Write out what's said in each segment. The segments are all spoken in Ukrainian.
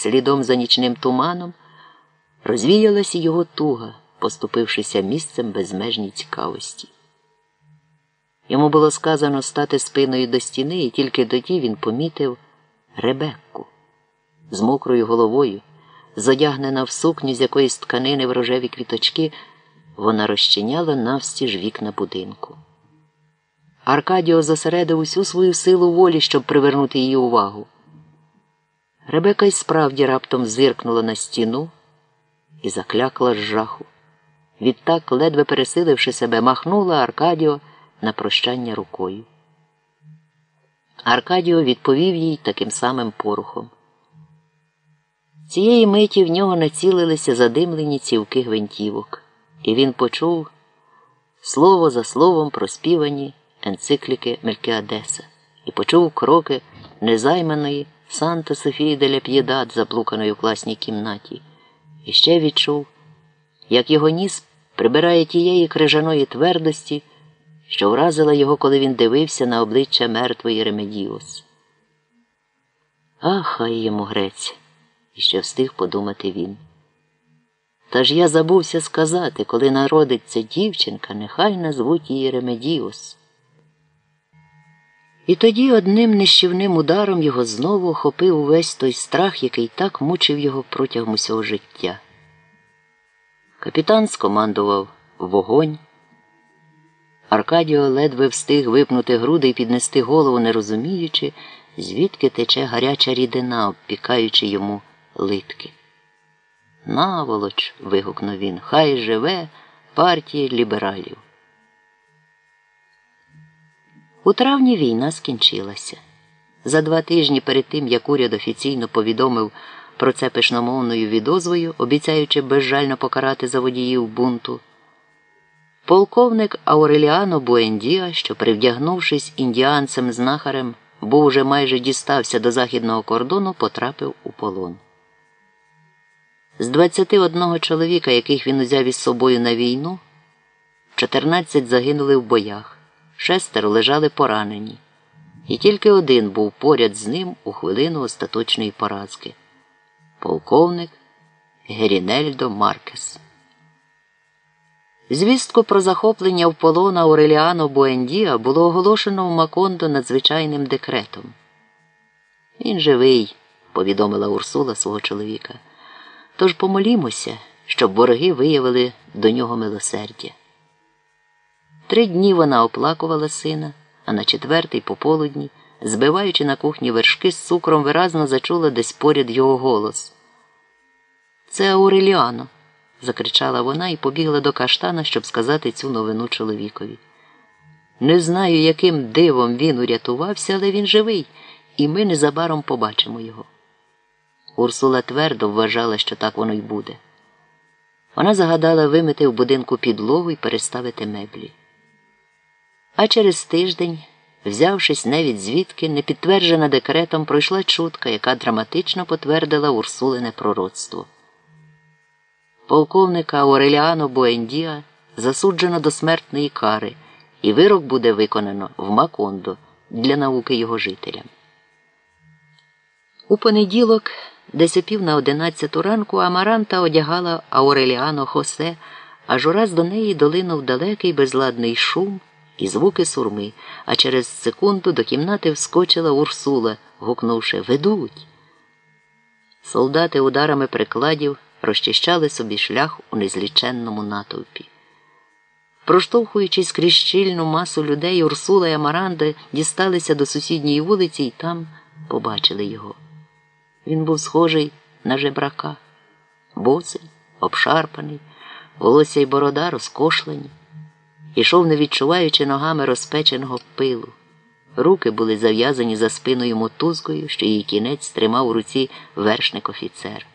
слідом за нічним туманом, розвіялася його туга, поступившися місцем безмежній цікавості. Йому було сказано стати спиною до стіни, і тільки тоді він помітив Ребекку з мокрою головою, задягнена в сукню з якоїсь тканини в рожеві квіточки, вона розчиняла навстіж вікна будинку. Аркадіо зосередив усю свою силу волі, щоб привернути її увагу. Ребека й справді раптом зиркнула на стіну і заклякла з жаху. Відтак, ледве пересиливши себе, махнула Аркадіо на прощання рукою. Аркадіо відповів їй таким самим порухом. Цієї миті в нього націлилися задимлені цівки гвинтівок, і він почув слово за словом проспівані енцикліки Мелькіадеса і почув кроки незайманої Санта Софії деля П'єдат, заблуканої у класній кімнаті, і ще відчув, як його ніс прибирає тієї крижаної твердості, що вразила його, коли він дивився на обличчя мертвої Ремедіос. Ах, хай йому грець, і ще встиг подумати він. Та ж я забувся сказати, коли народиться дівчинка, нехай назвуть її Ремедіос. І тоді одним нищівним ударом його знову охопив увесь той страх, який так мучив його протягом усього життя. Капітан скомандував вогонь. Аркадіо ледве встиг випнути груди і піднести голову, не розуміючи, звідки тече гаряча рідина, обпікаючи йому литки. Наволоч. вигукнув він, хай живе партія лібералів. У травні війна скінчилася. За два тижні перед тим, як уряд офіційно повідомив про це пишномовною відозвою, обіцяючи безжально покарати за водіїв бунту, полковник Ауреліано Буендіа, що, привдягнувшись індіанцем знахарем, був уже майже дістався до західного кордону, потрапив у полон. З 21 чоловіка, яких він узяв із собою на війну, 14 загинули в боях шестеро лежали поранені, і тільки один був поряд з ним у хвилину остаточної поразки полковник Герінельдо Маркес. Звістку про захоплення в полон Ауреліано Буендіа було оголошено в Макондо надзвичайним декретом. Він живий, повідомила Урсула свого чоловіка. Тож помолімося, щоб вороги виявили до нього милосердя. Три дні вона оплакувала сина, а на четвертий пополудні, збиваючи на кухні вершки з цукром, виразно зачула десь поряд його голос. Це Ауреліано, закричала вона і побігла до каштана, щоб сказати цю новину чоловікові. Не знаю, яким дивом він урятувався, але він живий, і ми незабаром побачимо його. Урсула твердо вважала, що так воно й буде. Вона загадала вимити в будинку підлогу і переставити меблі. А через тиждень, взявшись навіть звідки, не підтверджена декретом, пройшла чутка, яка драматично потвердила Урсулине пророцтво. Полковника Ореліано Буендіа засуджено до смертної кари, і вирок буде виконано в Макондо для науки його жителям. У понеділок, десь о пів на одинадцяту ранку, Амаранта одягала Ауреліано Хосе, аж ураз до неї долинув далекий безладний шум і звуки сурми, а через секунду до кімнати вскочила Урсула, гукнувши Ведуть. Солдати ударами прикладів розчищали собі шлях у незліченному натовпі. Проштовхуючись крізь щільну масу людей, Урсула і Амаранда дісталися до сусідньої вулиці і там побачили його. Він був схожий на жебрака, босий, обшарпаний, волосся й борода розкошлені. Ішов, не відчуваючи ногами розпеченого пилу. Руки були зав'язані за спиною мотузкою, що її кінець тримав у руці вершник офіцер.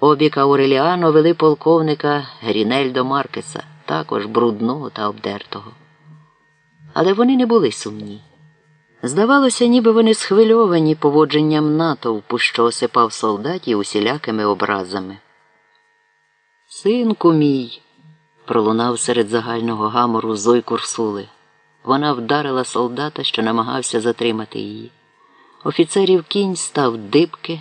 Обік Ауреліано вели полковника Грінельдо Маркеса, також брудного та обдертого. Але вони не були сумні. Здавалося, ніби вони схвильовані поводженням натовпу, що осипав солдатів усілякими образами. Синку мій пролунав серед загального гамору зой курсули. Вона вдарила солдата, що намагався затримати її. Офіцерів кінь став дибки,